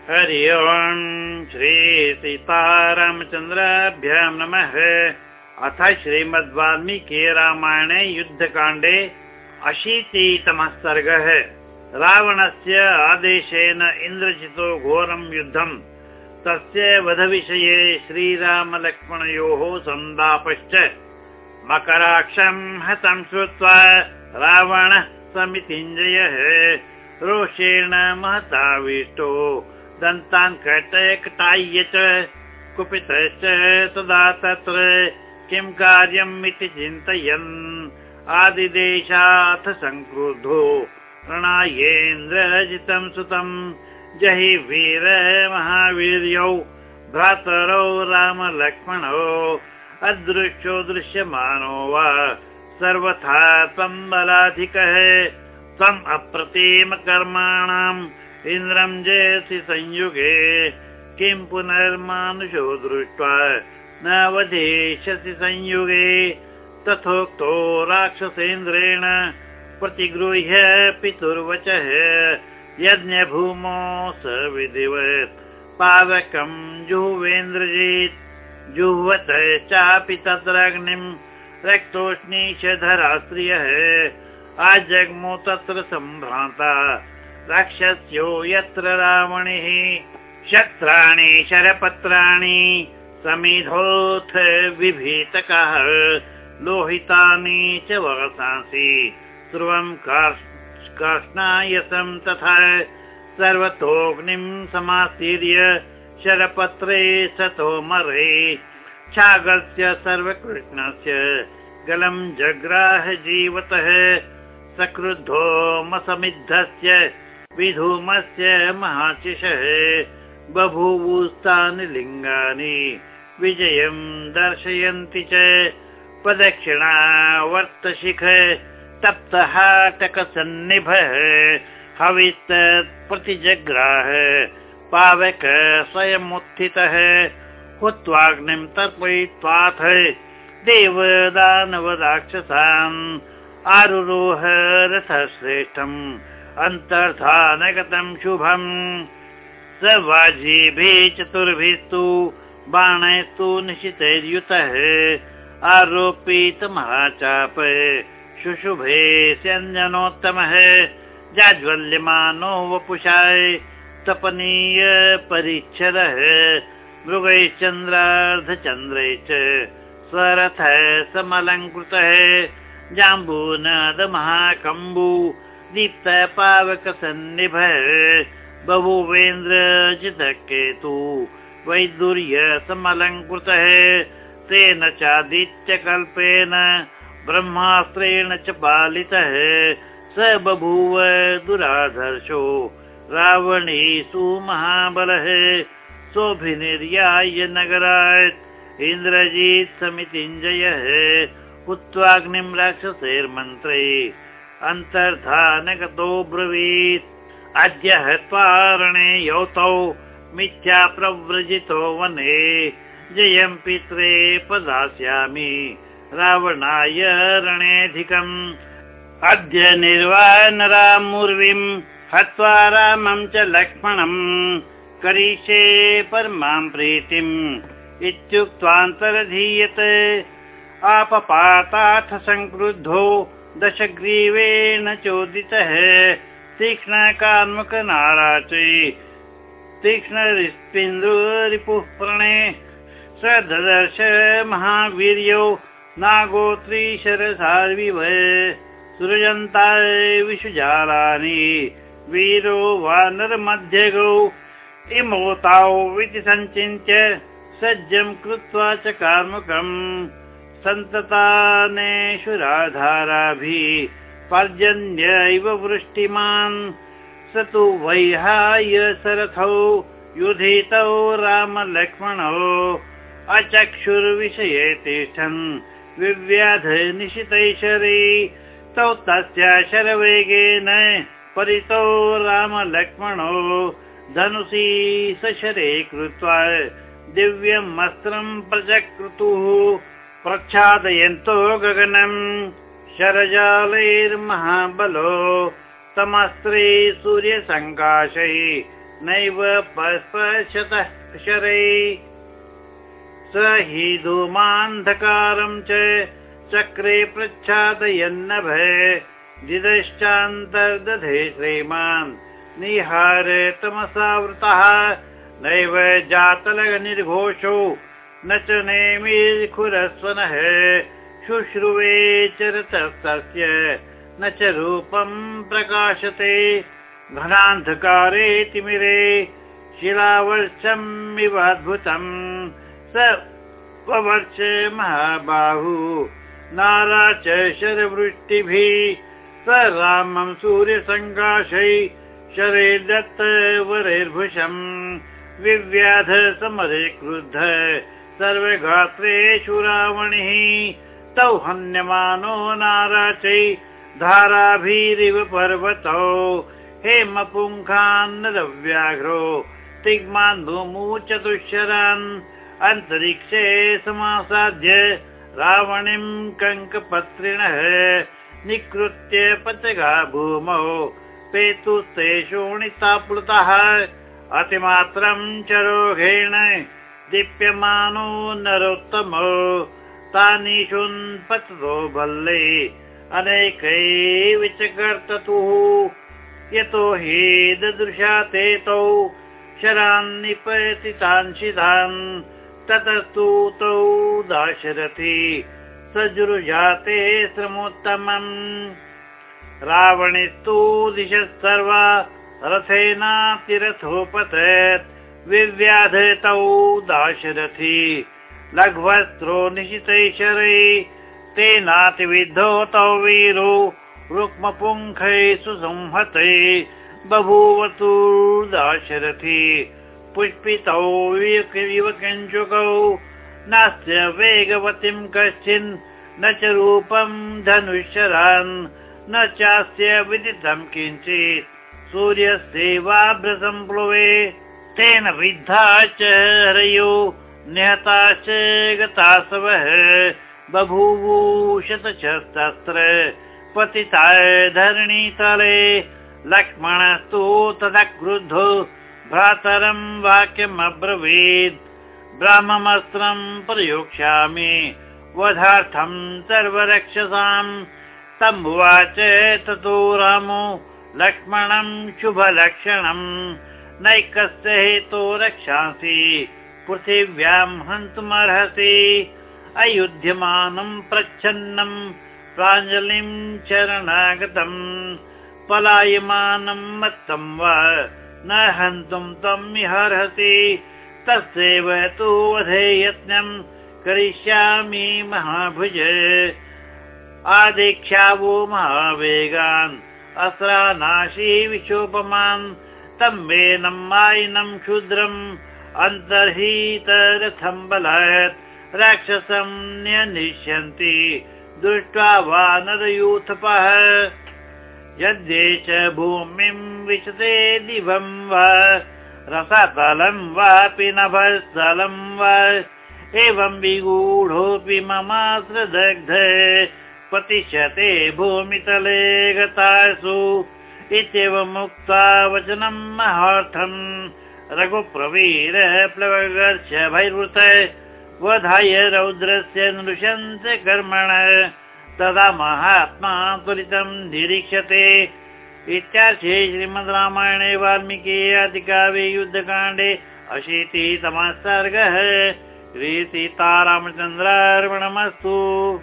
हरि ओम् श्री सीतारामचन्द्राभ्यां नमः। अथ श्रीमद् वाल्मीकि रामायणे युद्धकाण्डे अशीतितमः सर्गः। रावणस्य आदेशेन इन्द्रजितो घोरं युद्धम्। तस्य वधविषये श्रीरामलक्ष्मणयोः सन्दापश्च। मकराक्षं हतं श्रुत्वा रावणः समितिञ्जयः। रोषेण महताविष्टो दन्तान् कटकटाय्य च कुपितश्च तदा तत्र किं कार्यम् इति चिन्तयन्। आदिदेशाथ संक्रुद्धो प्रणायेन्द्रजितं सुतं जहि वीर महावीर्यौ भ्रातरौ रामलक्ष्मणौ अदृश्यो दृश्यमानो वा सर्वथा त्वं बलाधिकः। त्वम् अप्रतिम कर्माणाम् इन्द्रं जयसि संयुगे किं पुनर्मानुषो दृष्ट्वा न वधिष्यसि संयुगे। तथोक्तो राक्षसेन्द्रेण प्रतिगृह्य पितुर्वचः यज्ञभूमौ स विधिवत्। पावकं जुह्वेन्द्रजित् जुह्वत चापि तत्राग्निम् रक्तोष्णीशधरा स्त्रियः आजग्मो तत्र सम्भ्रान्ता राक्षस्यो यत्र रावणिः। शस्त्राणि शरपत्राणि समिधोऽथ विभीतकः। लोहितानि च वसांसि ध्रुवं कार्ष्णायसं तथा। सर्वतोऽग्निं समासीर्य शरपत्रे सतो मरे। छागस्य सर्वकृष्णस्य गलं जग्राह जीवतः सक्रुद्धो मसमिद्धस्य विधूमस्य महाशिषः बभूवुस्तानि लिङ्गानि विजयं दर्शयन्ति च। प्रदक्षिणावर्तशिख तप्तहाटकसन्निभः प्रतिजग्राह पावक स्वयमुत्थितः हुत्वाग्निं तर्पयित्वाथ देवदानवराक्षसान् आरुरोह रथश्रेष्ठम् अन्तर्धानगतं शुभम्। स वाजिभिः चतुर्भिस्तु बाणैस्तु निशितैर्युतः। आरोपित महाचाप शुशुभे स्यञ्जनोत्तमः। जाज्वल्यमानो वपुषाय तपनीय परिच्छदः मृगैश्चन्द्रार्धचन्द्रै च स्वरथ समलङ्कृतः। जाम्बूनाद महाकम्बु दीप्त पावक सन्निभ बभुवेन्द्रजितकेतु वैदुर्य समलङ्कृतः तेन चादित्यकल्पेन ब्रह्मास्त्रेण च पालितः। स बभूव दुराधर्षो रावणीसु महाबलः सोऽभिनिर्याय नगरात् इन्द्रजीत् समितिञ्जयः हुत्वाग्निं राक्षसेर्मन्त्रे अन्तर्धानगतो ब्रवीत् अद्य हत्वारणे यौतौ मिथ्या प्रव्रजितो वने। जयं पित्रे पदास्यामि रावणाय रणेऽधिकम् अद्य निर्वाणरामुर्वीं हत्वा रामं च लक्ष्मणम्। करिष्ये परमां प्रीतिम् इत्युक्त्वान्तरधीयत। आपपाताथ संक्रुद्धो दशग्रीवेण चोदितः। तीक्ष्णकान्मुखनाराचे तीक्ष्णरिस्पिन्दुरिपुः प्रणे सदर्श महावीर्यो नागोत्री शरसार्विव सृजन्ताय विषुजालानि वीरो वानरमध्यगौ इमोताौ इति सञ्चिन्त्य सज्जं कृत्वा च कार्मुकम् सन्ततानेषुराधाराभिः पर्जन्यैव वृष्टिमान्। स तु वैहाय सरथौ युधितौ रामलक्ष्मणौ अचक्षुर्विषये तिष्ठन्। विव्याध निशितैशरी तौ तस्य शरवेगेन परितौ रामलक्ष्मणौ। धनुषी सशरे कृत्वा दिव्यम् अस्त्रम् प्रचकृतुः प्रच्छादयन्तो गगनम्। शरजालैर्महाबलो तमस्त्रे सूर्यसङ्काशै नैव पश्पशतः शरै। स हि धूमान्धकारं च चक्रे प्रच्छादयन्नभय दिदश्चान्तर्दधे श्रीमान् निहार तमसावृतः। नैव जातलनिर्घोषो न च नेमिखुरस्वनः शुश्रुवे चरतस्तस्य न च रूपं प्रकाशते। घनान्धकारे तिमिरे शिलावर्षमिवाद्भुतम् स वर्ष महाबाहु नारा च शरवृष्टिभिः स रामं सूर्यसङ्काशै शरे दत्त वरेर्भुषम् विव्याध समरे क्रुद्ध सर्वगात्रेषु रावणिः तौ हन्यमानो नाराचै धाराभिरिव पर्वतौ। हेमपुङ्खान्नव्याघ्रो तिग्मान् भूमु चतुश्चरान् अन्तरिक्षे समासाद्य रावणीं कङ्कपत्रिणः निकृत्य पचगा भूमौ। पेतुस्ते शोणिताप्लुतः अतिमात्रं चरोघेण दीप्यमानो नरोत्तमो तानि शुन्पततो भल्ले अनेकैव च कर्ततुः यतो हि ददृशा ते तौ शरान्निपतितान् ततस्तु तौ दाशरथि सजुरुजाते श्रमोत्तमम् रावणिस्तु दिशः सर्वा रथेनातिरथोपतत् विव्याध तौ दाशरथि। लघ्वस्त्रो निशितैशरै तेनातिविद्धौ तौ वीरो रुक्मपुङ्खै सुसंहते बभूवतु दाशरथि। पुष्पितौ इव किञ्चुकौ नास्य वेगवतीं कश्चिन् न च रूपं धनुश्चरान् न चास्य विदितं किञ्चित्। सूर्यस्यैवाभ्रसम्प्लवे तेन विद्धा च हरयो निहताश्च गतासवः बभूवूशतशस्त्र पतिताय धरणीतले लक्ष्मणस्तु तदा क्रुद्धो भ्रातरं वाक्यमब्रवीत् ब्राह्ममस्त्रं प्रयोक्ष्यामि वधार्थं सर्वरक्षसाम् तम्बुवाच ततो रामो लक्ष्मणं शुभलक्षणम् नैकस्य हेतो रक्षांसि पृथिव्यां हन्तुमर्हसि। अयुध्यमानं प्रच्छन्नं प्राञ्जलिं चरणागतम् पलायमानं मत्तं वा न हन्तुं त्वमिहर्हसि तस्यैव तु वधे यत्नं करिष्यामि महाभुज। आदेक्ष्यावो महावेगान् अस्रानाशी विशोपमान् मायिनं क्षुद्रम् अन्तर्हितरथं बलात् राक्षसं न्यनिष्यन्ति दृष्ट्वा वानरयूथपः यद्ये च भूमिं विशते दिवं वा रसातलं वापि नभस्थलं वा। एवं विगूढोऽपि ममाश्रदग्ध पतिष्यते भूमितले गतासु इत्येवमुक्त्वा वचनं महार्थम्। रघुप्रवीर प्लवगर्ष भैर्वृत वधाय रौद्रस्य नृशंस कर्मण। तदा महात्मा त्वरितं निरीक्ष्यते इत्यार्थे श्रीमद् रामायणे वाल्मीकि अधिकाव्ये युद्धकाण्डे अशीतितमः सर्गः श्रीसीतारामचन्द्रार्पणमस्तु